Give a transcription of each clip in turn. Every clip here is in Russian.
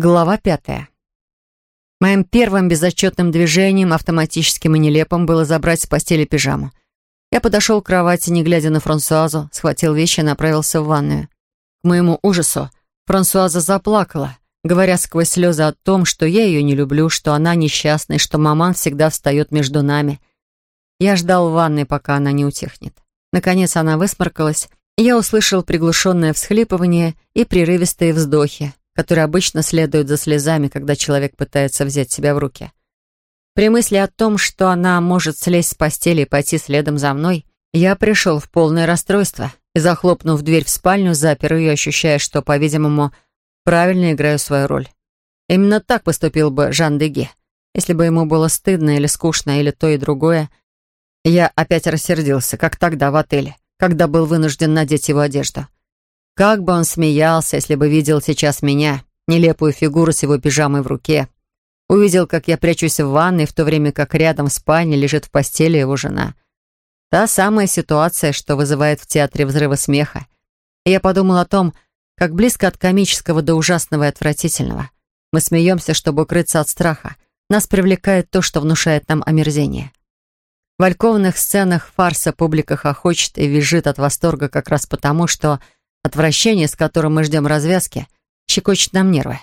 Глава пятая. Моим первым безотчетным движением, автоматическим и нелепым, было забрать с постели пижаму. Я подошел к кровати, не глядя на Франсуазу, схватил вещи и направился в ванную. К моему ужасу Франсуаза заплакала, говоря сквозь слезы о том, что я ее не люблю, что она несчастна и что маман всегда встает между нами. Я ждал в ванной, пока она не утихнет. Наконец она высморкалась, и я услышал приглушенное всхлипывание и прерывистые вздохи, которые обычно следуют за слезами, когда человек пытается взять себя в руки. При мысли о том, что она может слезть с постели и пойти следом за мной, я пришел в полное расстройство и, захлопнув дверь в спальню, запер ее, ощущая, что, по-видимому, правильно играю свою роль. Именно так поступил бы Жан Деге, если бы ему было стыдно или скучно, или то и другое. Я опять рассердился, как тогда в отеле, когда был вынужден надеть его одежду. Как бы он смеялся, если бы видел сейчас меня, нелепую фигуру с его пижамой в руке, Увидел, как я прячусь в ванной, в то время как рядом в спальне лежит в постели его жена. Та самая ситуация, что вызывает в театре взрывы смеха. И я подумал о том, как близко от комического до ужасного и отвратительного. Мы смеемся, чтобы укрыться от страха. Нас привлекает то, что внушает нам омерзение. В альковных сценах фарса публика хохочет и визжит от восторга как раз потому, что отвращение, с которым мы ждем развязки, щекочет нам нервы.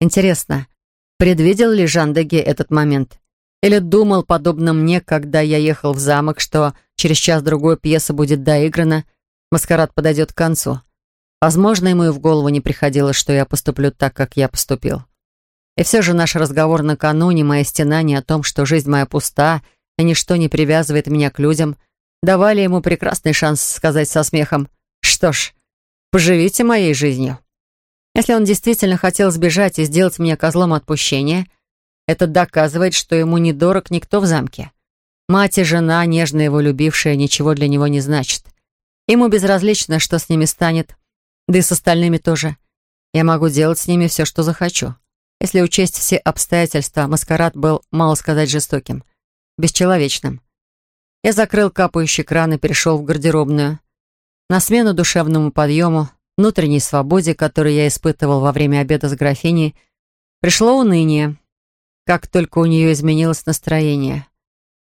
Интересно, Предвидел ли Жан Деге этот момент? Или думал, подобно мне, когда я ехал в замок, что через час-другой пьеса будет доиграна, маскарад подойдет к концу? Возможно, ему и в голову не приходило, что я поступлю так, как я поступил. И все же наш разговор накануне, мои стенания о том, что жизнь моя пуста, и ничто не привязывает меня к людям, давали ему прекрасный шанс сказать со смехом «Что ж, поживите моей жизнью». Если он действительно хотел сбежать и сделать меня козлом отпущения, это доказывает, что ему не дорог никто в замке. Мать и жена, нежно его любившая, ничего для него не значит. Ему безразлично, что с ними станет, да и с остальными тоже. Я могу делать с ними все, что захочу. Если учесть все обстоятельства, маскарад был, мало сказать, жестоким, бесчеловечным. Я закрыл капающий кран и перешел в гардеробную. На смену душевному подъему внутренней свободе, которую я испытывал во время обеда с графиней, пришло уныние. Как только у нее изменилось настроение.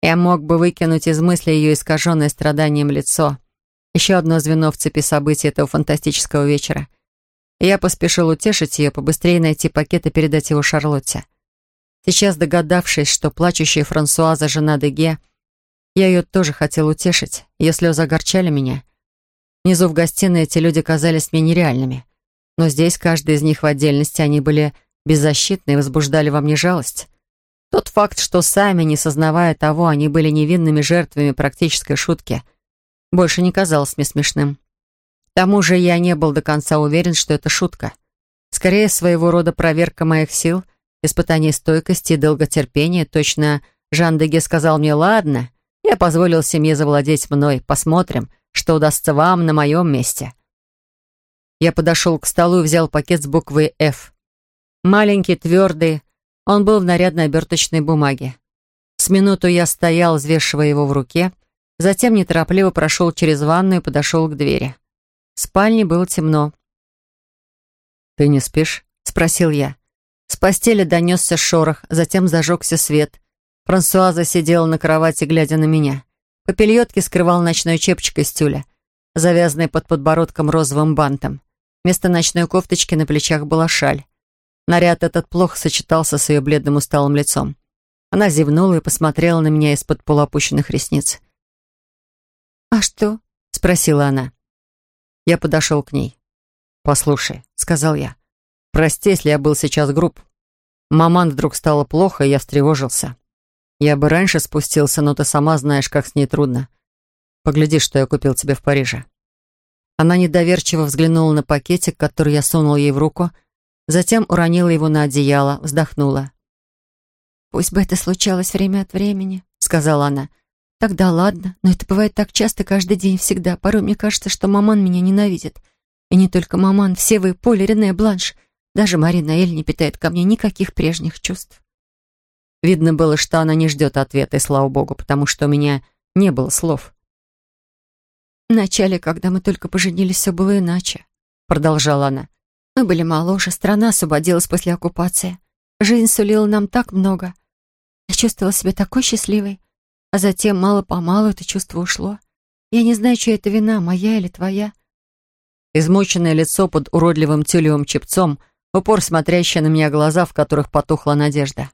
Я мог бы выкинуть из мысли ее искаженное страданием лицо. Еще одно звено в цепи событий этого фантастического вечера. Я поспешил утешить ее, побыстрее найти пакет и передать его Шарлотте. Сейчас, догадавшись, что плачущая Франсуаза — жена Деге, я ее тоже хотел утешить. Ее слезы огорчали меня. Внизу в гостиной эти люди казались мне нереальными. Но здесь, каждый из них в отдельности, они были беззащитны и возбуждали во мне жалость. Тот факт, что сами, не сознавая того, они были невинными жертвами практической шутки, больше не казалось мне смешным. К тому же я не был до конца уверен, что это шутка. Скорее, своего рода проверка моих сил, испытание стойкости и долготерпения. Точно Жан Деге сказал мне «Ладно, я позволил семье завладеть мной, посмотрим, что удастся вам на моем месте. Я подошел к столу и взял пакет с буквой «Ф». Маленький, твердый, он был в нарядной оберточной бумаге. С минуту я стоял, взвешивая его в руке, затем неторопливо прошел через ванную и подошел к двери. В спальне было темно. «Ты не спишь?» — спросил я. С постели донесся шорох, затем зажегся свет. Франсуаза сидела на кровати, глядя на меня. Попельотки скрывал ночной чепчик из тюля, завязанный под подбородком розовым бантом. Вместо ночной кофточки на плечах была шаль. Наряд этот плохо сочетался с ее бледным усталым лицом. Она зевнула и посмотрела на меня из-под полуопущенных ресниц. «А что?» — спросила она. Я подошел к ней. «Послушай», — сказал я. «Прости, если я был сейчас груб. Маман вдруг стало плохо, и я встревожился. Я бы раньше спустился, но ты сама знаешь, как с ней трудно. Погляди, что я купил тебе в Париже». Она недоверчиво взглянула на пакетик, который я сунул ей в руку, затем уронила его на одеяло, вздохнула. «Пусть бы это случалось время от времени», — сказала она. «Тогда ладно, но это бывает так часто, каждый день, всегда. Порой мне кажется, что маман меня ненавидит. И не только маман, все вы, Поле, Рене, Бланш. Даже Марина Эль не питает ко мне никаких прежних чувств». Видно было, что она не ждет ответа, и слава богу, потому что у меня не было слов. «Вначале, когда мы только поженились, все было иначе», — продолжала она. Мы были моложе, страна освободилась после оккупации. Жизнь сулила нам так много. Я чувствовала себя такой счастливой. А затем, мало-помалу, это чувство ушло. Я не знаю, чья это вина, моя или твоя. Измученное лицо под уродливым тюлевым чепцом, упор смотрящие на меня глаза, в которых потухла надежда.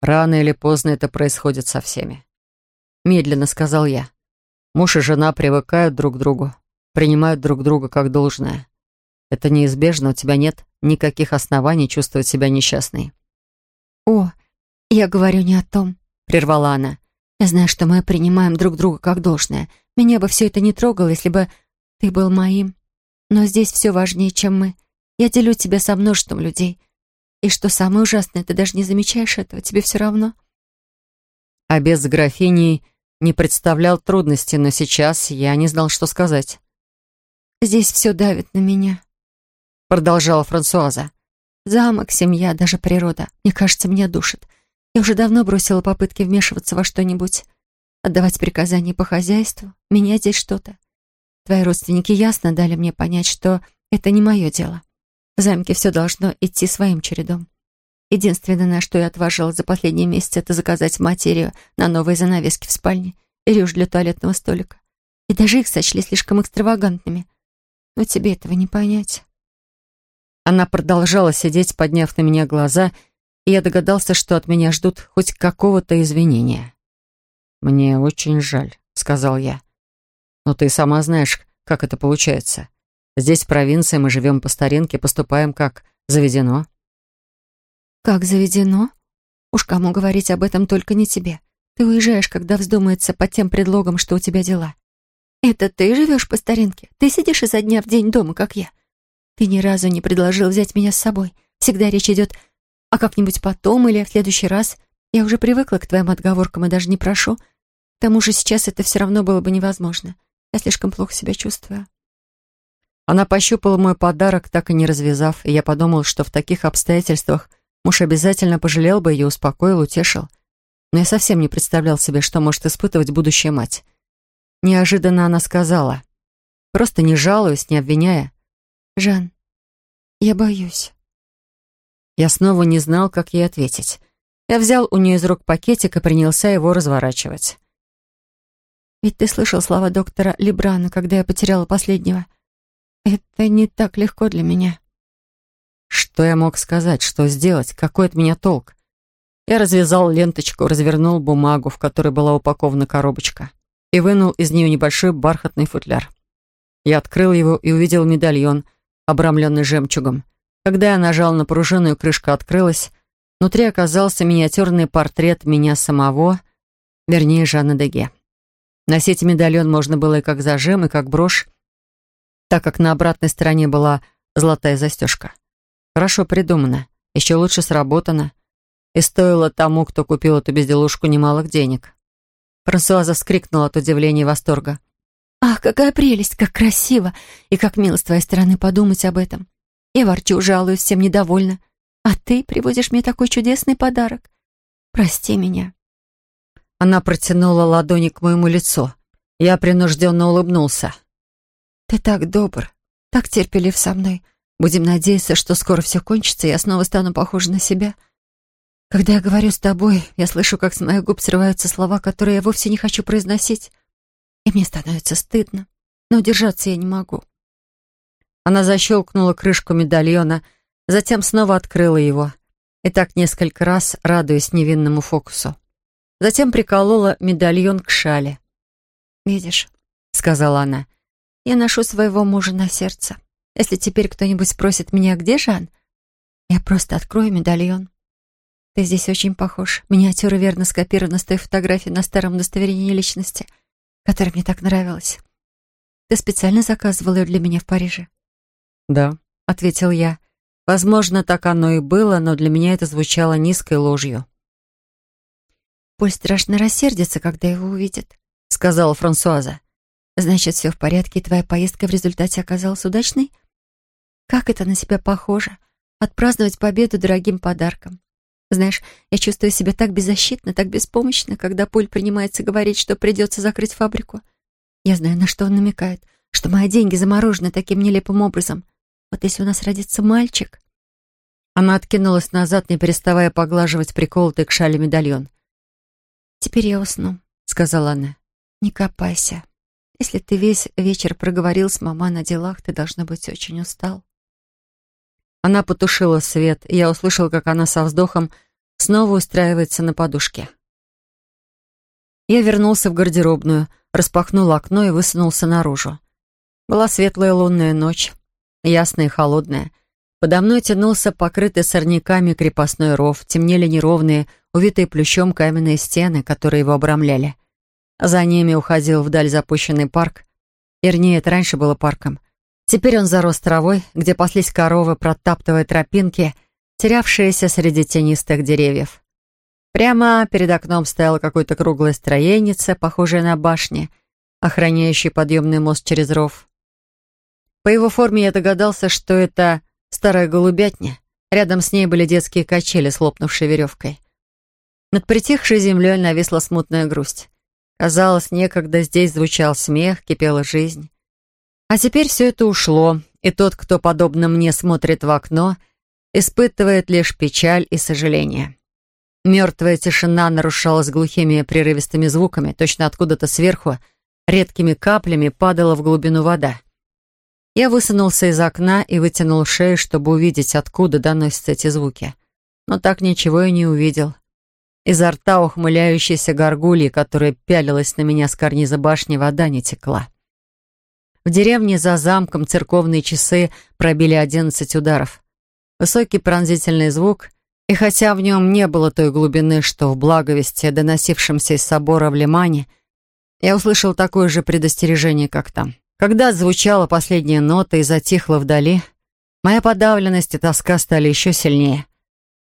«Рано или поздно это происходит со всеми», — медленно сказал я. «Муж и жена привыкают друг к другу, принимают друг друга как должное. Это неизбежно, у тебя нет никаких оснований чувствовать себя несчастной». «О, я говорю не о том», — прервала она. Я знаю, что мы принимаем друг друга как должное. Меня бы все это не трогало, если бы ты был моим. Но здесь все важнее, чем мы. Я делю тебя со множеством людей. И что самое ужасное, ты даже не замечаешь этого, тебе все равно. А без графини не представлял трудности, но сейчас я не знал, что сказать. «Здесь все давит на меня», — продолжала Франсуаза. «Замок, семья, даже природа, мне кажется, меня душит. Я уже давно бросила попытки вмешиваться во что-нибудь, отдавать приказания по хозяйству, менять здесь что-то. Твои родственники ясно дали мне понять, что это не мое дело. В замке все должно идти своим чередом. Единственное, на что я отважилась за последние месяцы, это заказать материю на новые занавески в спальне и рюш для туалетного столика. И даже их сочли слишком экстравагантными. Но тебе этого не понять. Она продолжала сидеть, подняв на меня глаза и я догадался, что от меня ждут хоть какого-то извинения. «Мне очень жаль», — сказал я. «Но ты сама знаешь, как это получается. Здесь, в провинции, мы живем по старинке, поступаем как заведено». «Как заведено? Уж кому говорить об этом только не тебе. Ты уезжаешь, когда вздумается, под тем предлогом, что у тебя дела. Это ты живешь по старинке? Ты сидишь изо дня в день дома, как я. Ты ни разу не предложил взять меня с собой. Всегда речь идет а как-нибудь потом или в следующий раз. Я уже привыкла к твоим отговоркам и даже не прошу. К тому же сейчас это все равно было бы невозможно. Я слишком плохо себя чувствую». Она пощупала мой подарок, так и не развязав, и я подумал, что в таких обстоятельствах муж обязательно пожалел бы ее, успокоил, утешил. Но я совсем не представлял себе, что может испытывать будущая мать. Неожиданно она сказала, просто не жалуясь, не обвиняя. «Жан, я боюсь». Я снова не знал, как ей ответить. Я взял у нее из рук пакетик и принялся его разворачивать. «Ведь ты слышал слова доктора Лебрана, когда я потеряла последнего. Это не так легко для меня». Что я мог сказать, что сделать, какой от меня толк? Я развязал ленточку, развернул бумагу, в которой была упакована коробочка, и вынул из нее небольшой бархатный футляр. Я открыл его и увидел медальон, обрамленный жемчугом. Когда я нажал на пружину и крышка открылась, внутри оказался миниатюрный портрет меня самого, вернее, Жанна Деге. Носить медальон можно было и как зажим, и как брошь, так как на обратной стороне была золотая застежка. Хорошо придумано, еще лучше сработано. И стоило тому, кто купил эту безделушку, немалых денег. Франсуаза вскрикнула от удивления и восторга. «Ах, какая прелесть, как красиво! И как мило с твоей стороны подумать об этом. Я ворчу, жалуюсь, всем недовольна. А ты привозишь мне такой чудесный подарок. Прости меня». Она протянула ладони к моему лицу. Я принужденно улыбнулся. «Ты так добр, так терпелив со мной. Будем надеяться, что скоро все кончится, и я снова стану похожа на себя. Когда я говорю с тобой, я слышу, как с моих губ срываются слова, которые я вовсе не хочу произносить. И мне становится стыдно, но удержаться я не могу. Она защелкнула крышку медальона, затем снова открыла его. И так несколько раз, радуясь невинному фокусу. Затем приколола медальон к шале. «Видишь», — сказала она, — «я ношу своего мужа на сердце. Если теперь кто-нибудь спросит меня, где Жан, я просто открою медальон. Ты здесь очень похож. Миниатюра верно скопирована с той фотографии на старом удостоверении личности, которая мне так нравилась. Ты специально заказывал ее для меня в Париже?» «Да», — ответил я. Возможно, так оно и было, но для меня это звучало низкой ложью. «Поль страшно рассердится, когда его увидит», — сказала Франсуаза. «Значит, все в порядке, и твоя поездка в результате оказалась удачной? Как это на себя похоже? Отпраздновать победу дорогим подарком. Знаешь, я чувствую себя так беззащитно, так беспомощно, когда Поль принимается говорить, что придется закрыть фабрику. Я знаю, на что он намекает, что мои деньги заморожены таким нелепым образом — Вот если у нас родится мальчик...» Она откинулась назад, не переставая поглаживать приколотый к шале медальон. «Теперь я усну», — сказала она. «Не копайся. Если ты весь вечер проговорил с мама на делах, ты, должно быть, очень устал». Она потушила свет, и я услышал, как она со вздохом снова устраивается на подушке. Я вернулся в гардеробную, распахнул окно и высунулся наружу. Была светлая лунная ночь, ясная и холодная. Подо мной тянулся покрытый сорняками крепостной ров, темнели неровные, увитые плющом каменные стены, которые его обрамляли. За ними уходил вдаль запущенный парк. Вернее, это раньше было парком. Теперь он зарос травой, где паслись коровы, протаптывая тропинки, терявшиеся среди тенистых деревьев. Прямо перед окном стояло какое-то круглое строенице, похожее на башни, охраняющее подъемный мост через ров. По его форме я догадался, что это старая голубятня. Рядом с ней были детские качели с лопнувшей веревкой. Над притихшей землей нависла смутная грусть. Казалось, некогда здесь звучал смех, кипела жизнь. А теперь все это ушло, и тот, кто, подобно мне, смотрит в окно, испытывает лишь печаль и сожаление. Мертвая тишина нарушалась глухими прерывистыми звуками, точно откуда-то сверху, редкими каплями падала в глубину вода. Я высунулся из окна и вытянул шею, чтобы увидеть, откуда доносятся эти звуки. Но так ничего и не увидел. Изо рта ухмыляющейся горгульи, которая пялилась на меня с карниза башни, вода не текла. В деревне за замком церковные часы пробили одиннадцать ударов. Высокий пронзительный звук — и хотя в нем не было той глубины, что в благовесте, доносившемся из собора в Лимане, я услышал такое же предостережение, как там. Когда звучала последняя нота и затихла вдали, моя подавленность и тоска стали еще сильнее.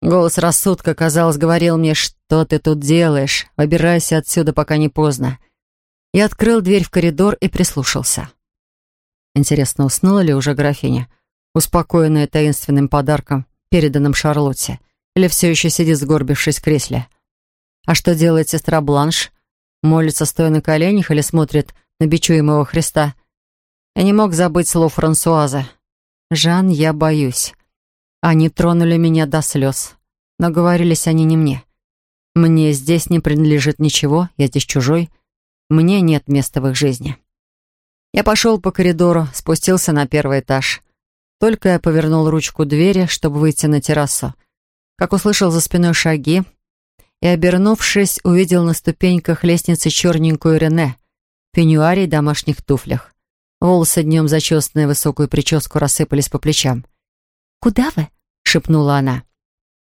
Голос рассудка, казалось, говорил мне, что ты тут делаешь, выбирайся отсюда, пока не поздно. Я открыл дверь в коридор и прислушался. Интересно, уснула ли уже графиня, успокоенная таинственным подарком, переданным Шарлотте? Или все еще сидит, сгорбившись в кресле? А что делает сестра Бланш? Молится, стоя на коленях, или смотрит на бичуемого Христа? Я не мог забыть слов Франсуаза. «Жан, я боюсь». Они тронули меня до слез. Но говорились они не мне. Мне здесь не принадлежит ничего, я здесь чужой. Мне нет места в их жизни. Я пошел по коридору, спустился на первый этаж. Только я повернул ручку двери, чтобы выйти на террасу, как услышал за спиной шаги и, обернувшись, увидел на ступеньках лестницы черненькую Рене в пеньюаре и домашних туфлях. Волосы днем зачесанные высокую прическу рассыпались по плечам. «Куда вы?» — шепнула она.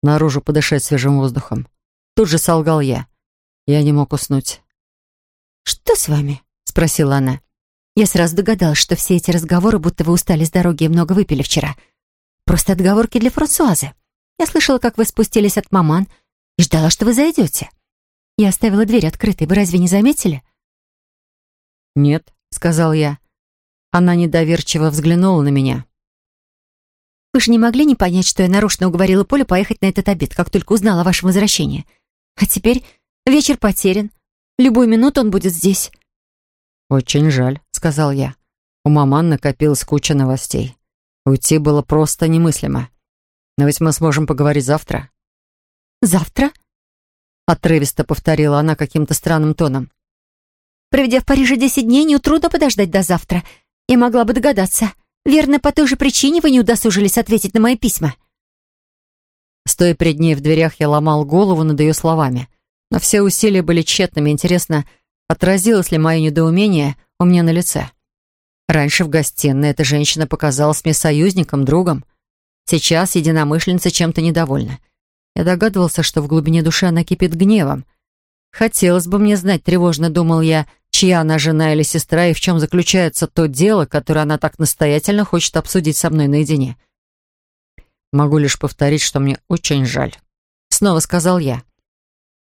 «Наружу подышать свежим воздухом». Тут же солгал я. Я не мог уснуть. «Что с вами?» — спросила она. «Я сразу догадалась, что все эти разговоры, будто вы устали с дороги и много выпили вчера. Просто отговорки для Франсуазы. Я слышала, как вы спустились от маман и ждала, что вы зайдете. Я оставила дверь открытой, вы разве не заметили?» «Нет», — сказал я. Она недоверчиво взглянула на меня. «Вы же не могли не понять, что я нарочно уговорила Полю поехать на этот обед, как только узнала о вашем возвращении. А теперь вечер потерян. Любую минуту он будет здесь». «Очень жаль», — сказал я. У маман накопилась куча новостей. Уйти было просто немыслимо. Но ведь мы сможем поговорить завтра». «Завтра?» Отрывисто повторила она каким-то странным тоном. «Проведя в Париже десять дней, не трудно подождать до завтра. Я могла бы догадаться. Верно, по той же причине вы не удосужились ответить на мои письма». Стоя перед ней в дверях, я ломал голову над ее словами. Но все усилия были тщетными. Интересно, отразилось ли мое недоумение у меня на лице? Раньше в гостиной эта женщина показалась мне союзником, другом. Сейчас единомышленница чем-то недовольна. Я догадывался, что в глубине души она кипит гневом. Хотелось бы мне знать, тревожно думал я, чья она жена или сестра и в чем заключается то дело, которое она так настоятельно хочет обсудить со мной наедине. Могу лишь повторить, что мне очень жаль. Снова сказал я.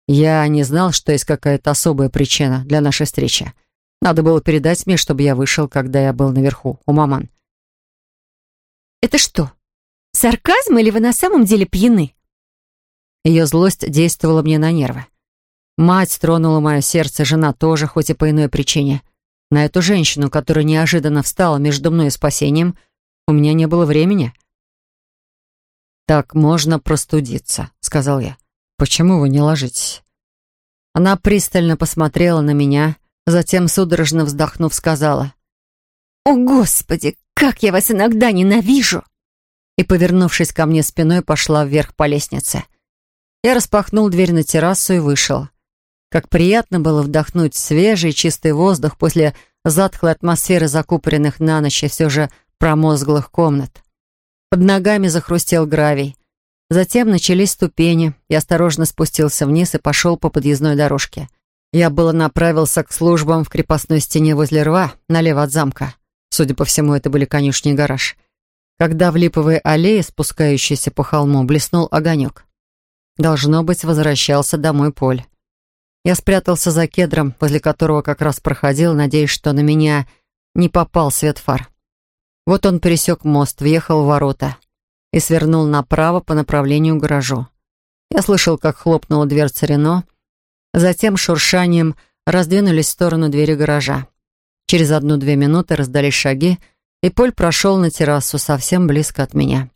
Я не знал, что есть какая-то особая причина для нашей встречи. Надо было передать мне, чтобы я вышел, когда я был наверху, у маман. «Это что, Сарказм или вы на самом деле пьяны?» Ее злость действовала мне на нервы. Мать тронула мое сердце, жена тоже, хоть и по иной причине. На эту женщину, которая неожиданно встала между мной и спасением, У меня не было времени. «Так можно простудиться», — сказал я. «Почему вы не ложитесь?» Она пристально посмотрела на меня, затем, судорожно вздохнув, сказала. «О, Господи, как я вас иногда ненавижу!» И, повернувшись ко мне спиной, пошла вверх по лестнице. Я распахнул дверь на террасу и вышел. Как приятно было вдохнуть свежий чистый воздух после затхлой атмосферы закупоренных на ночь и все же промозглых комнат. Под ногами захрустел гравий. Затем начались ступени. Я осторожно спустился вниз и пошел по подъездной дорожке. Я было направился к службам в крепостной стене возле рва, налево от замка. Судя по всему, это были конюшни и гараж. Когда в липовой аллее, спускающейся по холму, блеснул огонек. Должно быть, возвращался домой Поль. Я спрятался за кедром, возле которого как раз проходил, надеясь, что на меня не попал свет фар. Вот он пересек мост, въехал в ворота и свернул направо по направлению к гаражу. Я слышал, как хлопнула дверца Рено, затем шуршанием раздвинулись в сторону двери гаража. Через одну-две минуты раздались шаги, и Поль прошел на террасу совсем близко от меня.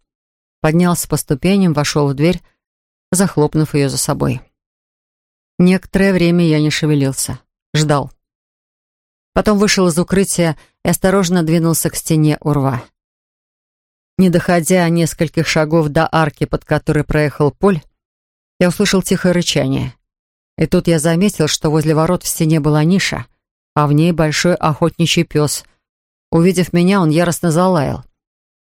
Поднялся по ступеням, вошел в дверь, захлопнув ее за собой. Некоторое время я не шевелился. Ждал. Потом вышел из укрытия и осторожно двинулся к стене урва. Не доходя нескольких шагов до арки, под которой проехал Поль, я услышал тихое рычание. И тут я заметил, что возле ворот в стене была ниша, а в ней большой охотничий пес. Увидев меня, он яростно залаял.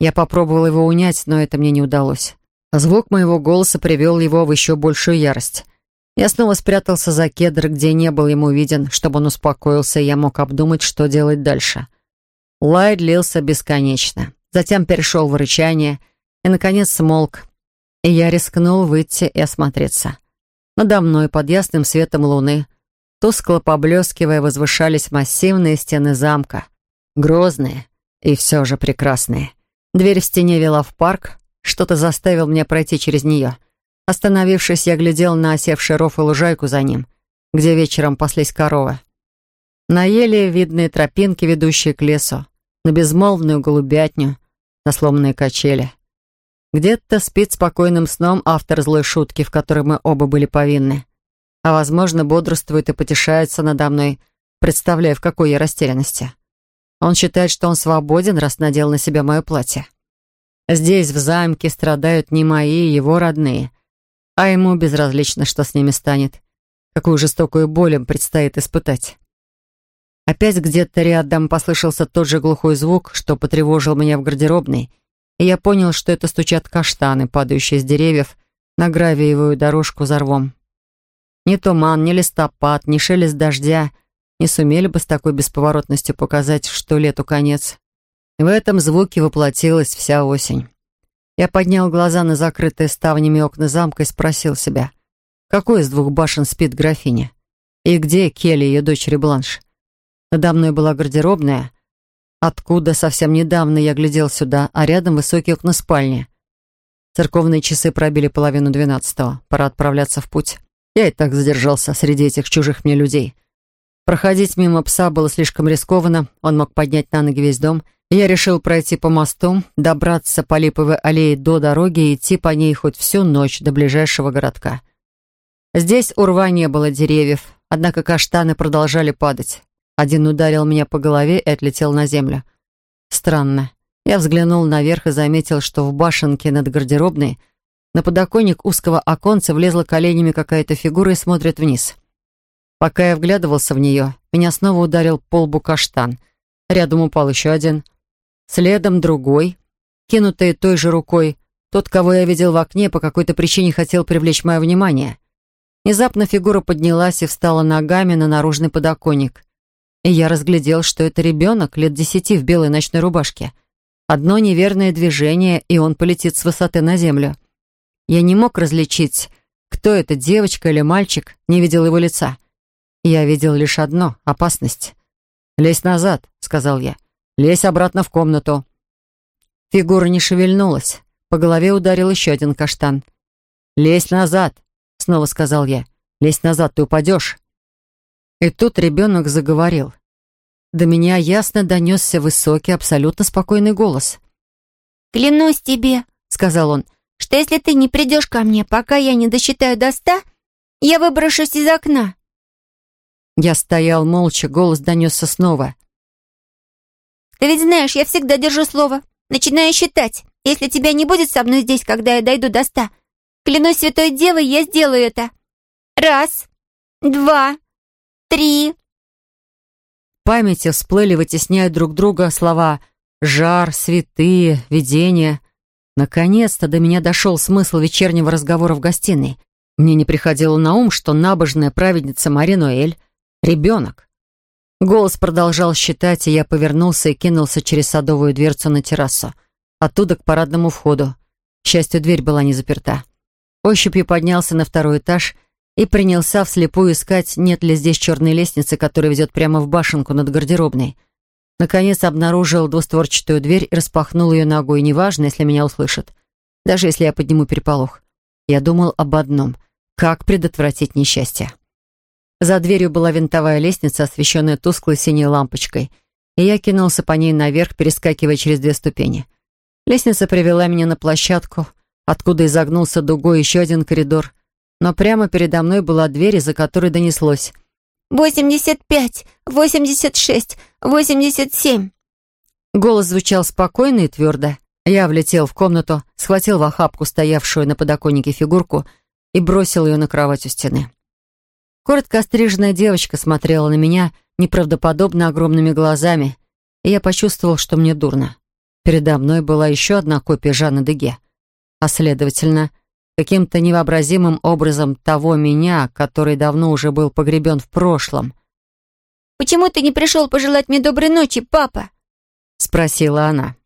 Я попробовал его унять, но это мне не удалось. Звук моего голоса привел его в еще большую ярость. Я снова спрятался за кедр, где не был ему виден, чтобы он успокоился, и я мог обдумать, что делать дальше. Лай длился бесконечно. Затем перешел в рычание и, наконец, смолк. И я рискнул выйти и осмотреться. Надо мной, под ясным светом луны, тускло поблескивая, возвышались массивные стены замка. Грозные и все же прекрасные. Дверь в стене вела в парк, что-то заставило меня пройти через нее — Остановившись, я глядел на осевший ров и лужайку за ним, где вечером паслись коровы. На еле видные тропинки, ведущие к лесу, на безмолвную голубятню, на сломанные качели. Где-то спит спокойным сном автор злой шутки, в которой мы оба были повинны. А, возможно, бодрствует и потешается надо мной, представляя, в какой я растерянности. Он считает, что он свободен, раз надел на себя мое платье. Здесь, в замке, страдают не мои, его родные — а ему безразлично, что с ними станет. Какую жестокую боль им предстоит испытать. Опять где-то рядом послышался тот же глухой звук, что потревожил меня в гардеробной, и я понял, что это стучат каштаны, падающие с деревьев на гравиевую дорожку за рвом. Ни туман, ни листопад, ни шелест дождя не сумели бы с такой бесповоротностью показать, что лету конец. В этом звуке воплотилась вся осень. Я поднял глаза на закрытые ставнями окна замка и спросил себя, какой из двух башен спит графиня? И где Келли, ее дочери Бланш? Надо мной была гардеробная, откуда совсем недавно я глядел сюда, а рядом высокие окна спальни. Церковные часы пробили половину двенадцатого. Пора отправляться в путь. Я и так задержался среди этих чужих мне людей. Проходить мимо пса было слишком рискованно, он мог поднять на ноги весь дом — я решил пройти по мосту, добраться по липовой аллее до дороги и идти по ней хоть всю ночь до ближайшего городка. Здесь у рва не было деревьев, однако каштаны продолжали падать. Один ударил меня по голове и отлетел на землю. Странно. Я взглянул наверх и заметил, что в башенке над гардеробной на подоконник узкого оконца влезла коленями какая-то фигура и смотрит вниз. Пока я вглядывался в нее, меня снова ударил по лбу каштан. Рядом упал еще один — Следом другой, кинутый той же рукой. Тот, кого я видел в окне, по какой-то причине хотел привлечь мое внимание. Внезапно фигура поднялась и встала ногами на наружный подоконник. И я разглядел, что это ребенок лет десяти в белой ночной рубашке. Одно неверное движение, и он полетит с высоты на землю. Я не мог различить, кто это, девочка или мальчик, не видел его лица. Я видел лишь одно — опасность. «Лезь назад», — сказал я. Лезь обратно в комнату». Фигура не шевельнулась. По голове ударил еще один каштан. «Лезь назад», — снова сказал я. «Лезь назад, ты упадешь». И тут ребенок заговорил. До меня ясно донесся высокий, абсолютно спокойный голос. «Клянусь тебе», — сказал он, «что если ты не придешь ко мне, пока я не досчитаю до ста, я выброшусь из окна». Я стоял молча, голос донесся снова. «Ты ведь знаешь, я всегда держу слово. Начинаю считать. Если тебя не будет со мной здесь, когда я дойду до ста, клянусь святой девой, я сделаю это. Раз, два, три». В памяти всплыли, вытесняя друг друга слова «жар», «святые», «видение». Наконец-то до меня дошел смысл вечернего разговора в гостиной. Мне не приходило на ум, что набожная праведница Мари Ноэль — ребенок. Голос продолжал считать, и я повернулся и кинулся через садовую дверцу на террасу. Оттуда к парадному входу. К счастью, дверь была не заперта. Ощупью поднялся на второй этаж и принялся вслепую искать, нет ли здесь черной лестницы, которая ведет прямо в башенку над гардеробной. Наконец обнаружил двустворчатую дверь и распахнул ее ногой. Неважно, если меня услышат. Даже если я подниму переполох. Я думал об одном — как предотвратить несчастье? За дверью была винтовая лестница, освещенная тусклой синей лампочкой, и я кинулся по ней наверх, перескакивая через две ступени. Лестница привела меня на площадку, откуда изогнулся дугой еще один коридор, но прямо передо мной была дверь, из-за которой донеслось «Восемьдесят пять, восемьдесят шесть, восемьдесят семь». Голос звучал спокойно и твердо. Я влетел в комнату, схватил в охапку стоявшую на подоконнике фигурку — и бросил ее на кровать у стены. Коротко остриженная девочка смотрела на меня неправдоподобно огромными глазами, и я почувствовал, что мне дурно. Передо мной была еще одна копия Жанны Деге, а, следовательно, каким-то невообразимым образом того меня, который давно уже был погребен в прошлом. «Почему ты не пришел пожелать мне доброй ночи, папа?» — спросила она.